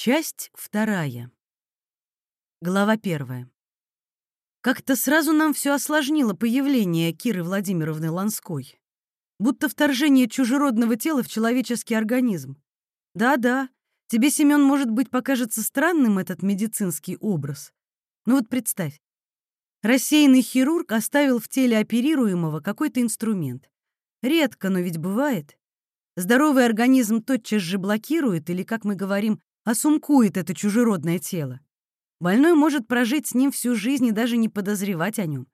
Часть вторая. Глава первая. Как-то сразу нам все осложнило появление Киры Владимировны Ланской. Будто вторжение чужеродного тела в человеческий организм. Да-да, тебе, Семен, может быть, покажется странным этот медицинский образ. Ну вот представь. Рассеянный хирург оставил в теле оперируемого какой-то инструмент. Редко, но ведь бывает. Здоровый организм тотчас же блокирует или, как мы говорим, осумкует это чужеродное тело. Больной может прожить с ним всю жизнь и даже не подозревать о нем.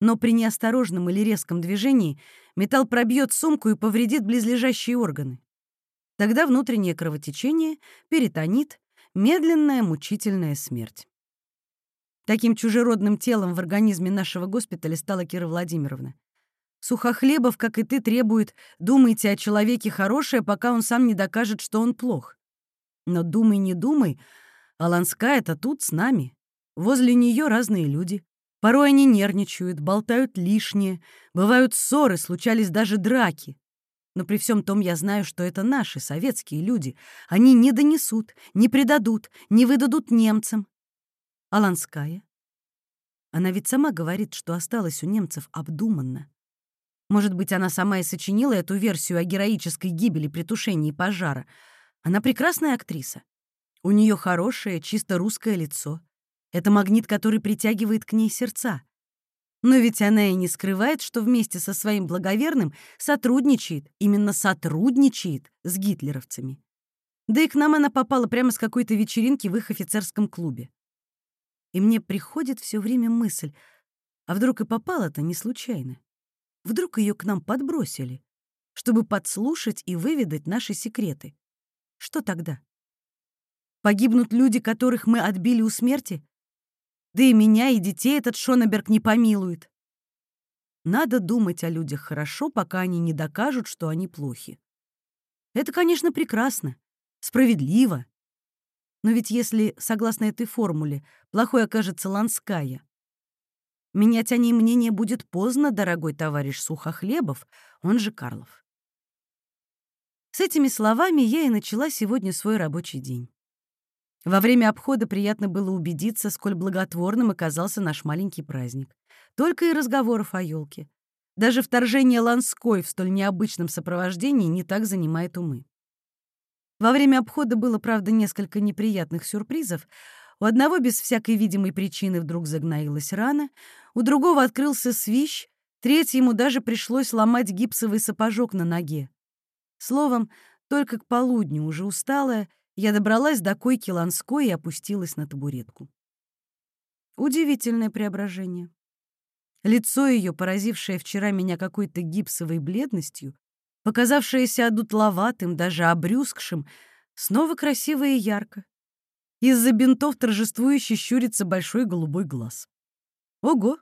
Но при неосторожном или резком движении металл пробьет сумку и повредит близлежащие органы. Тогда внутреннее кровотечение, перитонит, медленная мучительная смерть. Таким чужеродным телом в организме нашего госпиталя стала Кира Владимировна. Сухохлебов, как и ты, требует «думайте о человеке хорошее, пока он сам не докажет, что он плох». Но думай, не думай, а Ланская-то тут с нами. Возле нее разные люди. Порой они нервничают, болтают лишнее, бывают ссоры, случались даже драки. Но при всем том я знаю, что это наши советские люди. Они не донесут, не предадут, не выдадут немцам. А Ланская? Она ведь сама говорит, что осталась у немцев обдуманно. Может быть, она сама и сочинила эту версию о героической гибели при тушении пожара — она прекрасная актриса. У нее хорошее, чисто русское лицо. Это магнит, который притягивает к ней сердца. Но ведь она и не скрывает, что вместе со своим благоверным сотрудничает, именно сотрудничает с гитлеровцами. Да и к нам она попала прямо с какой-то вечеринки в их офицерском клубе. И мне приходит все время мысль, а вдруг и попала-то не случайно? Вдруг ее к нам подбросили, чтобы подслушать и выведать наши секреты? Что тогда? Погибнут люди, которых мы отбили у смерти? Да и меня, и детей этот Шонеберг не помилует. Надо думать о людях хорошо, пока они не докажут, что они плохи. Это, конечно, прекрасно, справедливо. Но ведь если, согласно этой формуле, плохой окажется Ланская, менять о ней мнение будет поздно, дорогой товарищ Сухохлебов, он же Карлов. С этими словами я и начала сегодня свой рабочий день. Во время обхода приятно было убедиться, сколь благотворным оказался наш маленький праздник. Только и разговоров о елке. Даже вторжение Ланской в столь необычном сопровождении не так занимает умы. Во время обхода было, правда, несколько неприятных сюрпризов. У одного без всякой видимой причины вдруг загноилась рана, у другого открылся свищ, третьему даже пришлось ломать гипсовый сапожок на ноге. Словом, только к полудню, уже усталая, я добралась до койки Ланской и опустилась на табуретку. Удивительное преображение. Лицо ее, поразившее вчера меня какой-то гипсовой бледностью, показавшееся одутловатым, даже обрюзгшим, снова красиво и ярко. Из-за бинтов торжествующе щурится большой голубой глаз. Ого!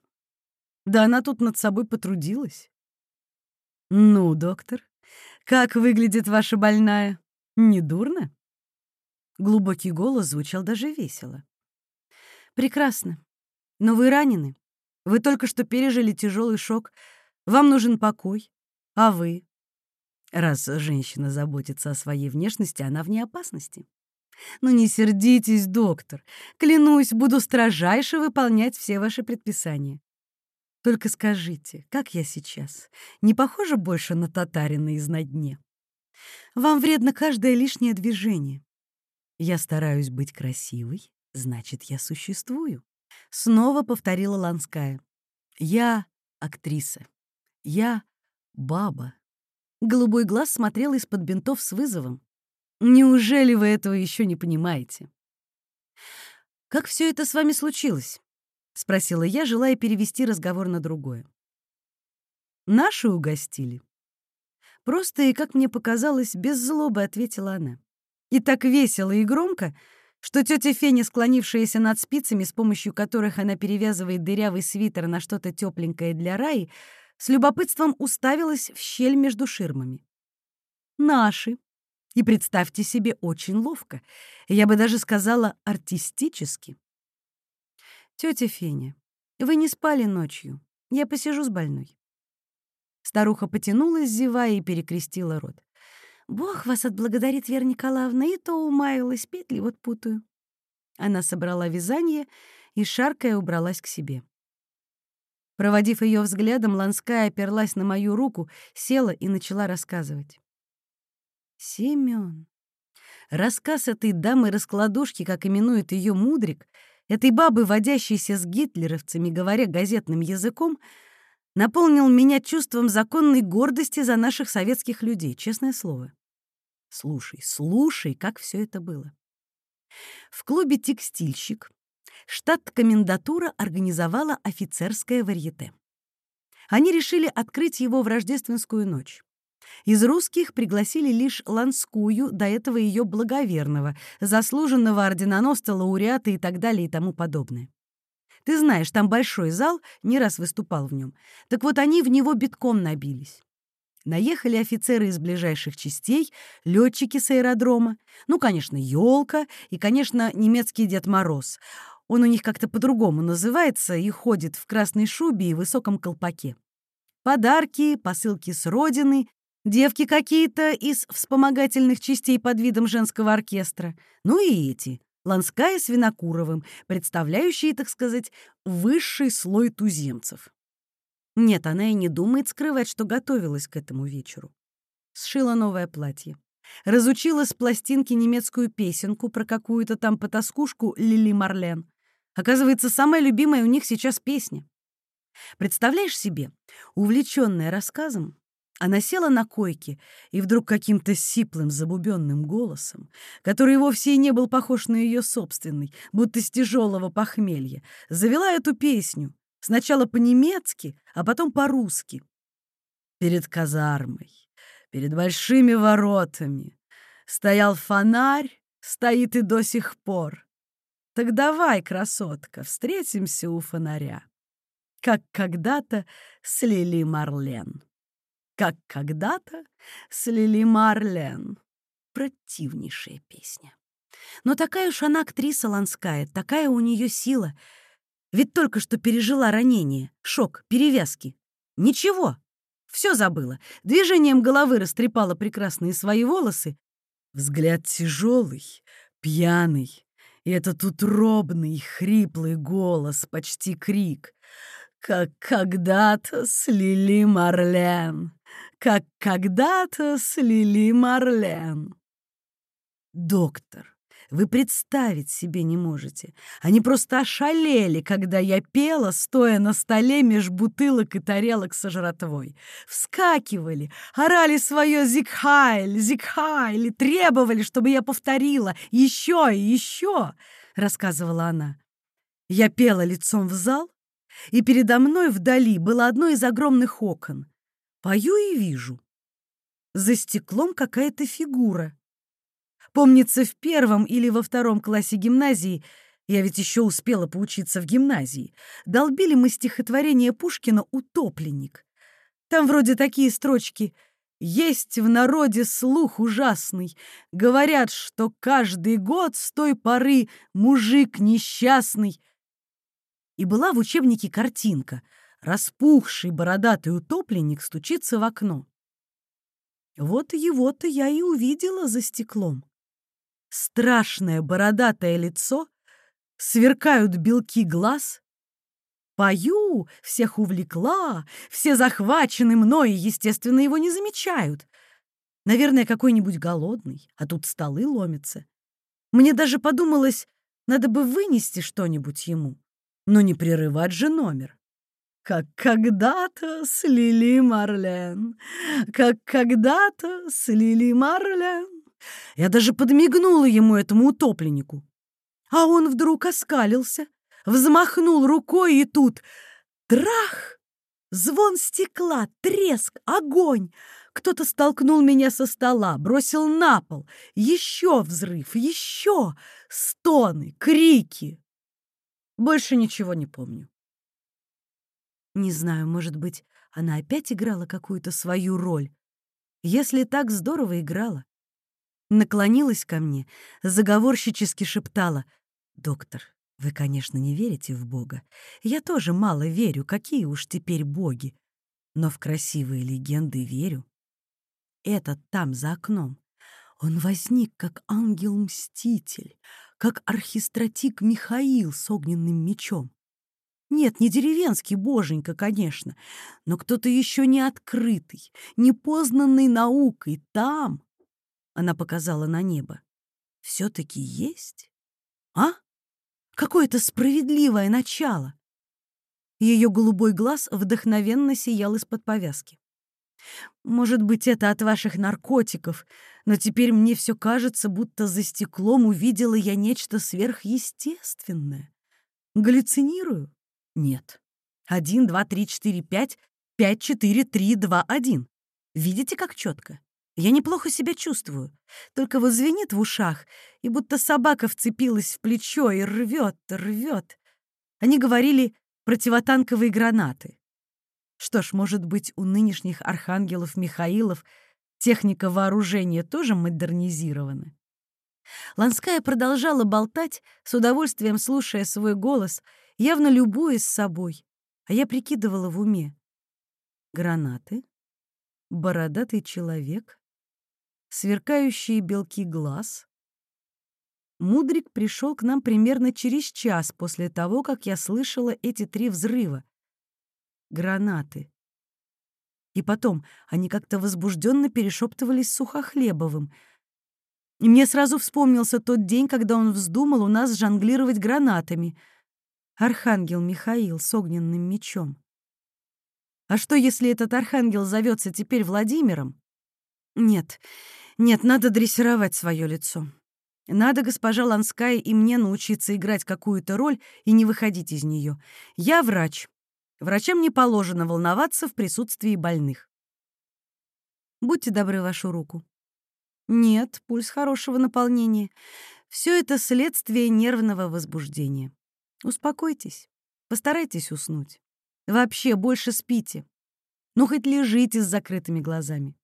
Да она тут над собой потрудилась. Ну, доктор, как выглядит ваша больная? Недурно?» Глубокий голос звучал даже весело. «Прекрасно. Но вы ранены. Вы только что пережили тяжелый шок. Вам нужен покой. А вы? Раз женщина заботится о своей внешности, она вне опасности. Ну не сердитесь, доктор. Клянусь, буду строжайше выполнять все ваши предписания. Только скажите, как я сейчас? Не похожа больше на татарина из на дне? Вам вредно каждое лишнее движение. Я стараюсь быть красивой, значит, я существую. Снова повторила Ланская. Я актриса. Я баба. Голубой глаз смотрел из-под бинтов с вызовом. Неужели вы этого еще не понимаете? Как все это с вами случилось? — спросила я, желая перевести разговор на другое. «Наши угостили». Просто и, как мне показалось, без злобы ответила она. И так весело и громко, что тетя Феня, склонившаяся над спицами, с помощью которых она перевязывает дырявый свитер на что-то тепленькое для Раи, с любопытством уставилась в щель между ширмами. «Наши», и представьте себе, очень ловко. Я бы даже сказала, артистически. Тетя Феня, вы не спали ночью. Я посижу с больной. Старуха потянулась, зевая, и перекрестила рот. «Бог вас отблагодарит, Вера Николаевна, и то умаялась, петли вот путаю». Она собрала вязание и, шаркая, убралась к себе. Проводив ее взглядом, Ланская оперлась на мою руку, села и начала рассказывать. Семен. Рассказ этой дамы-раскладушки, как именует ее мудрик, этой бабы, водящейся с гитлеровцами, говоря газетным языком, наполнил меня чувством законной гордости за наших советских людей, честное слово. Слушай, слушай, как все это было. В клубе «Текстильщик» штат-комендатура организовала офицерское варьете. Они решили открыть его в рождественскую ночь. Из русских пригласили лишь Ланскую, до этого ее благоверного, заслуженного орденоносца, лауреата и так далее и тому подобное. Ты знаешь, там большой зал, не раз выступал в нем. Так вот они в него битком набились. Наехали офицеры из ближайших частей, летчики с аэродрома, ну, конечно, елка и, конечно, немецкий Дед Мороз. Он у них как-то по-другому называется и ходит в красной шубе и высоком колпаке. Подарки, посылки с родины, девки какие-то из вспомогательных частей под видом женского оркестра. Ну и эти, Ланская с Винокуровым, представляющие, так сказать, высший слой туземцев. Нет, она и не думает скрывать, что готовилась к этому вечеру. Сшила новое платье. Разучила с пластинки немецкую песенку про какую-то там потаскушку Лили Марлен. Оказывается, самая любимая у них сейчас песня. Представляешь себе, увлеченная рассказом, она села на койке и вдруг каким-то сиплым, забубенным голосом, который вовсе и не был похож на ее собственный, будто с тяжелого похмелья, завела эту песню, сначала по-немецки, а потом по-русски. Перед казармой, перед большими воротами, стоял фонарь, стоит и до сих пор. Так давай, красотка, встретимся у фонаря. Как когда-то с Лили Марлен. Как когда-то с Лили Марлен. Противнейшая песня. Но такая уж она актриса Ланская, такая у нее сила. Ведь только что пережила ранение, шок, перевязки. Ничего, все забыла. Движением головы растрепала прекрасные свои волосы. Взгляд тяжелый, пьяный, и этот утробный, хриплый голос, почти крик. Как когда-то с Лили Марлен, как когда-то с Лили Марлен. Доктор, вы представить себе не можете. Они просто ошалели, когда я пела, стоя на столе меж бутылок и тарелок со жратвой. Вскакивали, орали свое «Зигхайль! Зигхайль!» и требовали, чтобы я повторила «Еще и еще!» — рассказывала она. Я пела лицом в зал, и передо мной вдали было одно из огромных окон. Пою и вижу. За стеклом какая-то фигура — Помнится, в первом или во втором классе гимназии я ведь еще успела поучиться в гимназии. Долбили мы стихотворение Пушкина «Утопленник». Там вроде такие строчки «Есть в народе слух ужасный. Говорят, что каждый год с той поры мужик несчастный». И была в учебнике картинка. Распухший бородатый утопленник стучится в окно. Вот его-то я и увидела за стеклом страшное бородатое лицо, сверкают белки глаз. Пою, всех увлекла, все захвачены мной, естественно, его не замечают. Наверное, какой-нибудь голодный, а тут столы ломятся. Мне даже подумалось, надо бы вынести что-нибудь ему, но не прерывать же номер. Как когда-то с Лили Марлен, как когда-то с Лили Марлен. Я даже подмигнула ему, этому утопленнику. А он вдруг оскалился, взмахнул рукой, и тут трах! Звон стекла, треск, огонь! Кто-то столкнул меня со стола, бросил на пол. Еще взрыв, еще! Стоны, крики! Больше ничего не помню. Не знаю, может быть, она опять играла какую-то свою роль. Если так здорово играла, наклонилась ко мне, заговорщически шептала. «Доктор, вы, конечно, не верите в Бога. Я тоже мало верю, какие уж теперь боги. Но в красивые легенды верю. этот там за окном, он возник как ангел-мститель, как архистратик Михаил с огненным мечом. Нет, не деревенский боженька, конечно, но кто-то еще не открытый, не познанный наукой. Там, — она показала на небо, — все-таки есть? А? Какое-то справедливое начало. Ее голубой глаз вдохновенно сиял из-под повязки. Может быть, это от ваших наркотиков, но теперь мне все кажется, будто за стеклом увидела я нечто сверхъестественное. Галлюцинирую? Нет. Один, два, три, четыре, пять, пять, четыре, три, два, один. Видите, как четко? Я неплохо себя чувствую. Только вот звенит в ушах, и будто собака вцепилась в плечо и рвет, рвет. Они говорили противотанковые гранаты. Что ж, может быть, у нынешних архангелов Михаилов техника вооружения тоже модернизирована? Ланская продолжала болтать, с удовольствием слушая свой голос — явно любуясь собой, а я прикидывала в уме. Гранаты, бородатый человек, сверкающие белки глаз. Мудрик пришел к нам примерно через час после того, как я слышала эти три взрыва. Гранаты. И потом они как-то возбужденно перешептывались с Сухохлебовым. И мне сразу вспомнился тот день, когда он вздумал у нас жонглировать гранатами — архангел Михаил с огненным мечом. А что, если этот архангел зовется теперь Владимиром? Нет, нет, надо дрессировать свое лицо. Надо, госпожа Ланская, и мне научиться играть какую-то роль и не выходить из нее. Я врач. Врачам не положено волноваться в присутствии больных. Будьте добры вашу руку. Нет, пульс хорошего наполнения. Все это следствие нервного возбуждения. Успокойтесь, постарайтесь уснуть. Вообще больше спите. Ну, хоть лежите с закрытыми глазами.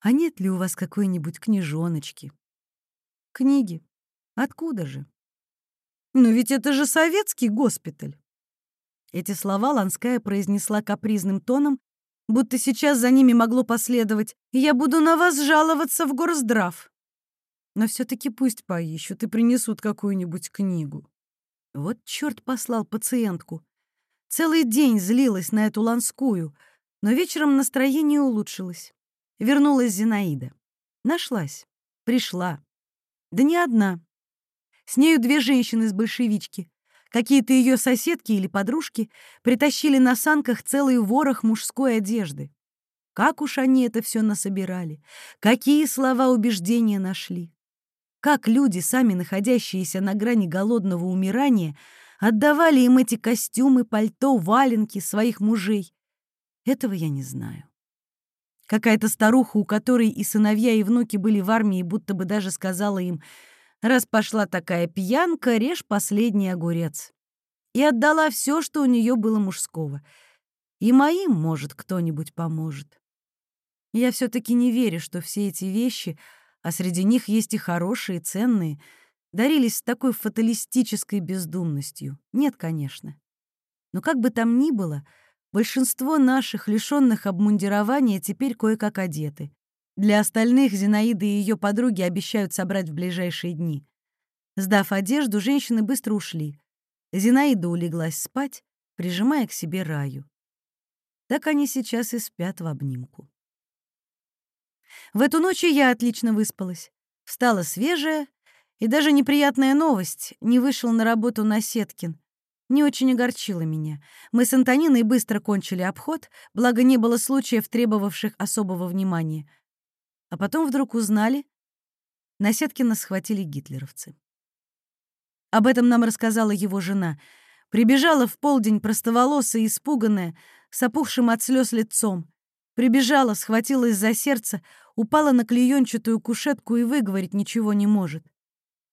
А нет ли у вас какой-нибудь книжоночки? Книги? Откуда же? Но ведь это же советский госпиталь. Эти слова Ланская произнесла капризным тоном, будто сейчас за ними могло последовать «Я буду на вас жаловаться в горздрав». Но все таки пусть поищут и принесут какую-нибудь книгу. Вот черт послал пациентку. Целый день злилась на эту ланскую, но вечером настроение улучшилось. Вернулась Зинаида. Нашлась. Пришла. Да не одна. С нею две женщины с большевички. Какие-то ее соседки или подружки притащили на санках целый ворох мужской одежды. Как уж они это все насобирали, какие слова убеждения нашли. Как люди, сами находящиеся на грани голодного умирания, отдавали им эти костюмы, пальто, валенки своих мужей? Этого я не знаю. Какая-то старуха, у которой и сыновья, и внуки были в армии, будто бы даже сказала им, «Раз пошла такая пьянка, режь последний огурец». И отдала все, что у нее было мужского. И моим, может, кто-нибудь поможет. Я все-таки не верю, что все эти вещи — а среди них есть и хорошие, ценные, дарились с такой фаталистической бездумностью. Нет, конечно. Но как бы там ни было, большинство наших, лишенных обмундирования, теперь кое-как одеты. Для остальных Зинаида и ее подруги обещают собрать в ближайшие дни. Сдав одежду, женщины быстро ушли. Зинаида улеглась спать, прижимая к себе раю. Так они сейчас и спят в обнимку. В эту ночь я отлично выспалась. Встала свежая, и даже неприятная новость — не вышел на работу Насеткин. Не очень огорчила меня. Мы с Антониной быстро кончили обход, благо не было случаев, требовавших особого внимания. А потом вдруг узнали, Насеткина схватили гитлеровцы. Об этом нам рассказала его жена. Прибежала в полдень простоволосая, испуганная, с опухшим от слез лицом. Прибежала, схватилась за сердце, упала на клеенчатую кушетку и выговорить ничего не может.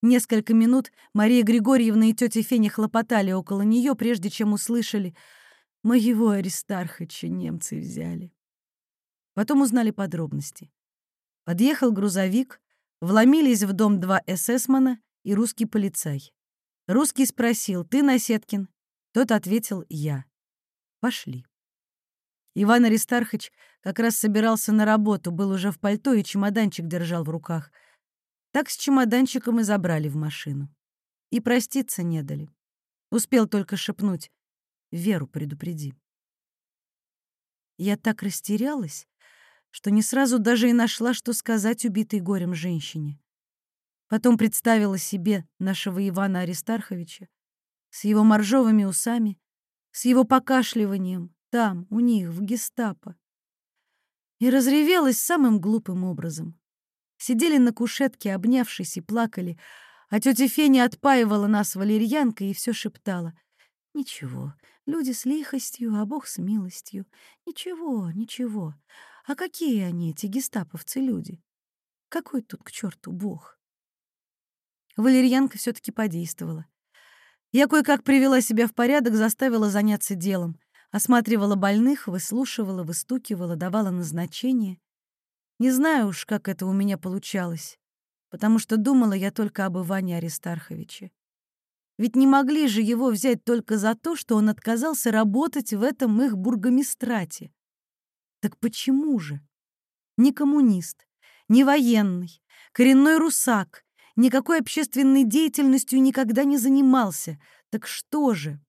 Несколько минут Мария Григорьевна и тетя Феня хлопотали около нее, прежде чем услышали «Моего Аристархача немцы взяли». Потом узнали подробности. Подъехал грузовик, вломились в дом два эсэсмана и русский полицай. Русский спросил «Ты Насеткин?» Тот ответил «Я». Пошли. Иван Аристархович как раз собирался на работу, был уже в пальто и чемоданчик держал в руках. Так с чемоданчиком и забрали в машину. И проститься не дали. Успел только шепнуть «Веру предупреди». Я так растерялась, что не сразу даже и нашла, что сказать убитой горем женщине. Потом представила себе нашего Ивана Аристарховича с его моржовыми усами, с его покашливанием там, у них, в гестапо. И разревелась самым глупым образом. Сидели на кушетке, обнявшись, и плакали, а тетя Феня отпаивала нас валерьянкой и все шептала. «Ничего, люди с лихостью, а Бог с милостью. Ничего, ничего. А какие они, эти гестаповцы, люди? Какой тут к черту Бог?» Валерьянка все таки подействовала. Я кое-как привела себя в порядок, заставила заняться делом. Осматривала больных, выслушивала, выстукивала, давала назначение. Не знаю уж, как это у меня получалось, потому что думала я только об Иване Аристарховиче. Ведь не могли же его взять только за то, что он отказался работать в этом их бургомистрате. Так почему же? Ни коммунист, ни военный, коренной русак, никакой общественной деятельностью никогда не занимался. Так что же?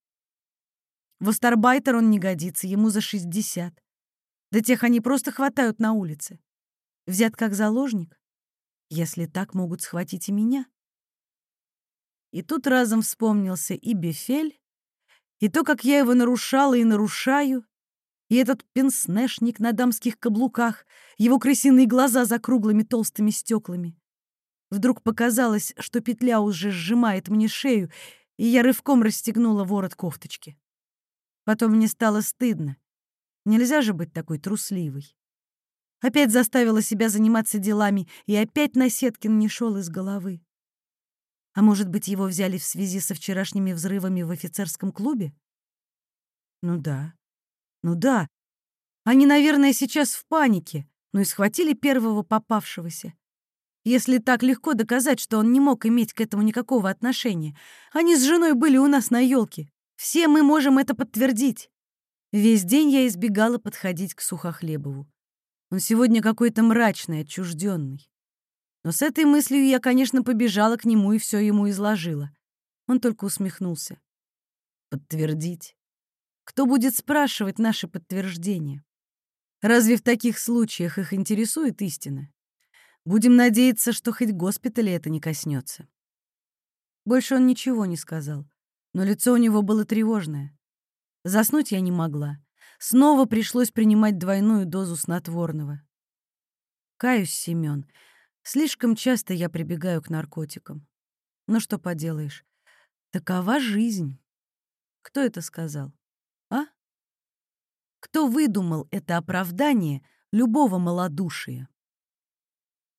В астарбайтер он не годится, ему за 60. Да тех они просто хватают на улице. Взят как заложник? Если так, могут схватить и меня. И тут разом вспомнился и Бефель, и то, как я его нарушала и нарушаю, и этот пенснешник на дамских каблуках, его крысиные глаза за круглыми толстыми стеклами. Вдруг показалось, что петля уже сжимает мне шею, и я рывком расстегнула ворот кофточки. Потом мне стало стыдно. Нельзя же быть такой трусливой. Опять заставила себя заниматься делами, и опять Насеткин не шел из головы. А может быть, его взяли в связи со вчерашними взрывами в офицерском клубе? Ну да, ну да. Они, наверное, сейчас в панике, ну и схватили первого попавшегося. Если так легко доказать, что он не мог иметь к этому никакого отношения. Они с женой были у нас на елке. Все мы можем это подтвердить. Весь день я избегала подходить к Сухохлебову. Он сегодня какой-то мрачный, отчужденный. Но с этой мыслью я, конечно, побежала к нему и все ему изложила. Он только усмехнулся. Подтвердить? Кто будет спрашивать наши подтверждения? Разве в таких случаях их интересует истина? Будем надеяться, что хоть госпиталя это не коснется. Больше он ничего не сказал, но лицо у него было тревожное. Заснуть я не могла. Снова пришлось принимать двойную дозу снотворного. Каюсь, Семён, слишком часто я прибегаю к наркотикам. Но что поделаешь, такова жизнь. Кто это сказал? А? Кто выдумал это оправдание любого малодушия?